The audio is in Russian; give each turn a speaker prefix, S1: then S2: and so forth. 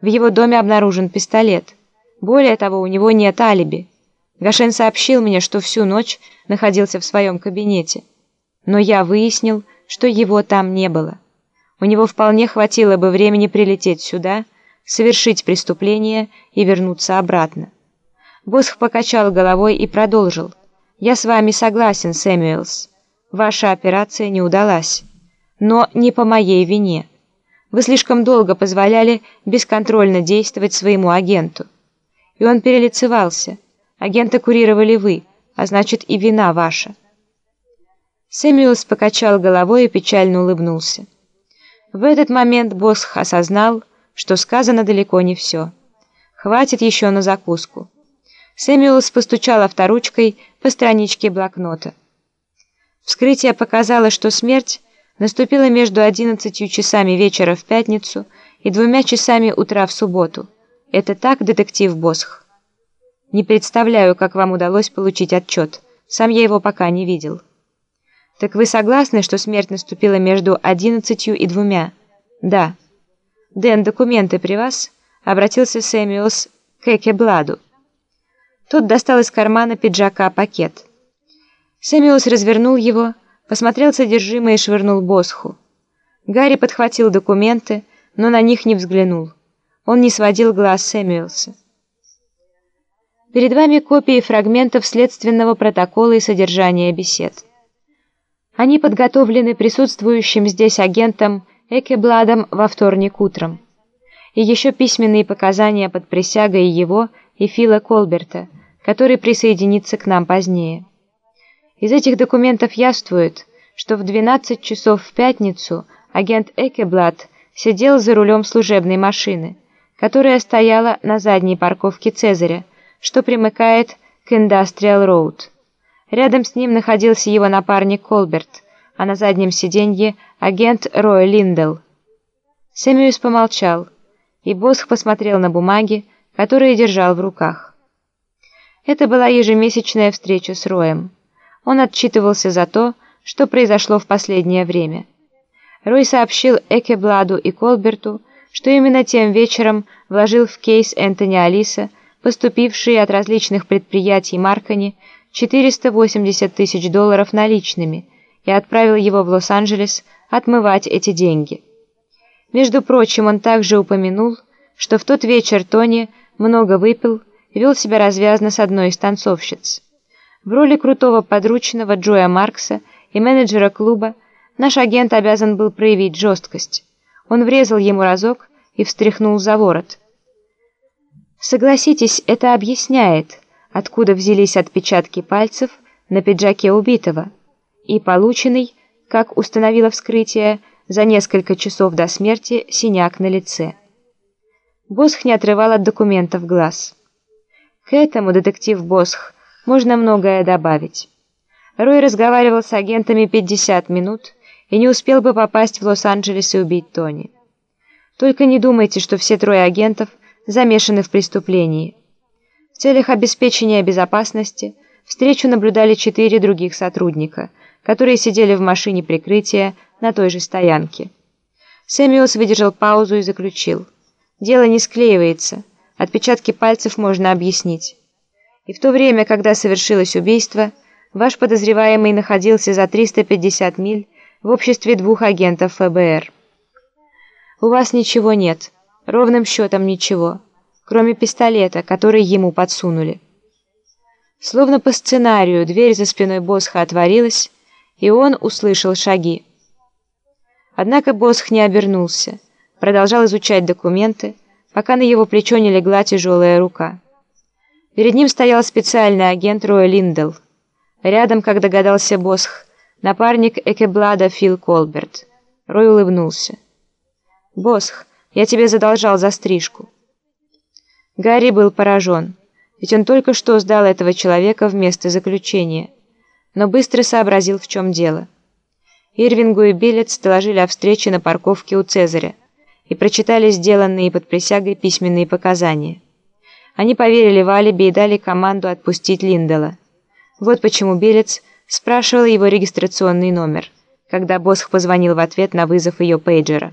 S1: В его доме обнаружен пистолет. Более того, у него нет алиби. Гашен сообщил мне, что всю ночь находился в своем кабинете. Но я выяснил, что его там не было. У него вполне хватило бы времени прилететь сюда, совершить преступление и вернуться обратно. Босх покачал головой и продолжил. «Я с вами согласен, Сэмюэлс. Ваша операция не удалась. Но не по моей вине. Вы слишком долго позволяли бесконтрольно действовать своему агенту. И он перелицевался. Агента курировали вы, а значит и вина ваша». Сэмюэлс покачал головой и печально улыбнулся. В этот момент Босх осознал, что сказано далеко не все. Хватит еще на закуску. Сэмюэлс постучал авторучкой по страничке блокнота. Вскрытие показало, что смерть наступила между 11 часами вечера в пятницу и двумя часами утра в субботу. Это так, детектив Босх? Не представляю, как вам удалось получить отчет. Сам я его пока не видел. Так вы согласны, что смерть наступила между 11 и двумя? Да. Дэн, документы при вас? Обратился Сэмюэлс к Экебладу. Тот достал из кармана пиджака пакет. Сэмюэлс развернул его, посмотрел содержимое и швырнул Босху. Гарри подхватил документы, но на них не взглянул. Он не сводил глаз Сэмюэлса. Перед вами копии фрагментов следственного протокола и содержания бесед. Они подготовлены присутствующим здесь агентом Экебладом во вторник утром. И еще письменные показания под присягой его и Фила Колберта – который присоединится к нам позднее. Из этих документов явствует, что в 12 часов в пятницу агент Экеблат сидел за рулем служебной машины, которая стояла на задней парковке Цезаря, что примыкает к Индастриал Роуд. Рядом с ним находился его напарник Колберт, а на заднем сиденье агент Рой Линдел. Сэмюис помолчал, и Босх посмотрел на бумаги, которые держал в руках. Это была ежемесячная встреча с Роем. Он отчитывался за то, что произошло в последнее время. Рой сообщил Экебладу и Колберту, что именно тем вечером вложил в кейс Энтони Алиса, поступившие от различных предприятий Маркани, 480 тысяч долларов наличными и отправил его в Лос-Анджелес отмывать эти деньги. Между прочим, он также упомянул, что в тот вечер Тони много выпил вел себя развязно с одной из танцовщиц. В роли крутого подручного Джоя Маркса и менеджера клуба наш агент обязан был проявить жесткость. Он врезал ему разок и встряхнул за ворот. Согласитесь, это объясняет, откуда взялись отпечатки пальцев на пиджаке убитого и полученный, как установило вскрытие, за несколько часов до смерти синяк на лице. Босх не отрывал от документов глаз. К этому, детектив Босх, можно многое добавить. Рой разговаривал с агентами 50 минут и не успел бы попасть в Лос-Анджелес и убить Тони. Только не думайте, что все трое агентов замешаны в преступлении. В целях обеспечения безопасности встречу наблюдали четыре других сотрудника, которые сидели в машине прикрытия на той же стоянке. Сэмюэлс выдержал паузу и заключил. «Дело не склеивается». Отпечатки пальцев можно объяснить. И в то время, когда совершилось убийство, ваш подозреваемый находился за 350 миль в обществе двух агентов ФБР. У вас ничего нет, ровным счетом ничего, кроме пистолета, который ему подсунули. Словно по сценарию дверь за спиной Босха отворилась, и он услышал шаги. Однако Босх не обернулся, продолжал изучать документы, пока на его плечо не легла тяжелая рука. Перед ним стоял специальный агент Роя Линдел. Рядом, как догадался Босх, напарник Экеблада Фил Колберт. Рой улыбнулся. «Босх, я тебе задолжал за стрижку». Гарри был поражен, ведь он только что сдал этого человека в место заключения, но быстро сообразил, в чем дело. Ирвингу и Биллетс доложили о встрече на парковке у Цезаря и прочитали сделанные под присягой письменные показания. Они поверили в алиби и дали команду отпустить Линдела. Вот почему Белец спрашивал его регистрационный номер, когда Босх позвонил в ответ на вызов ее пейджера.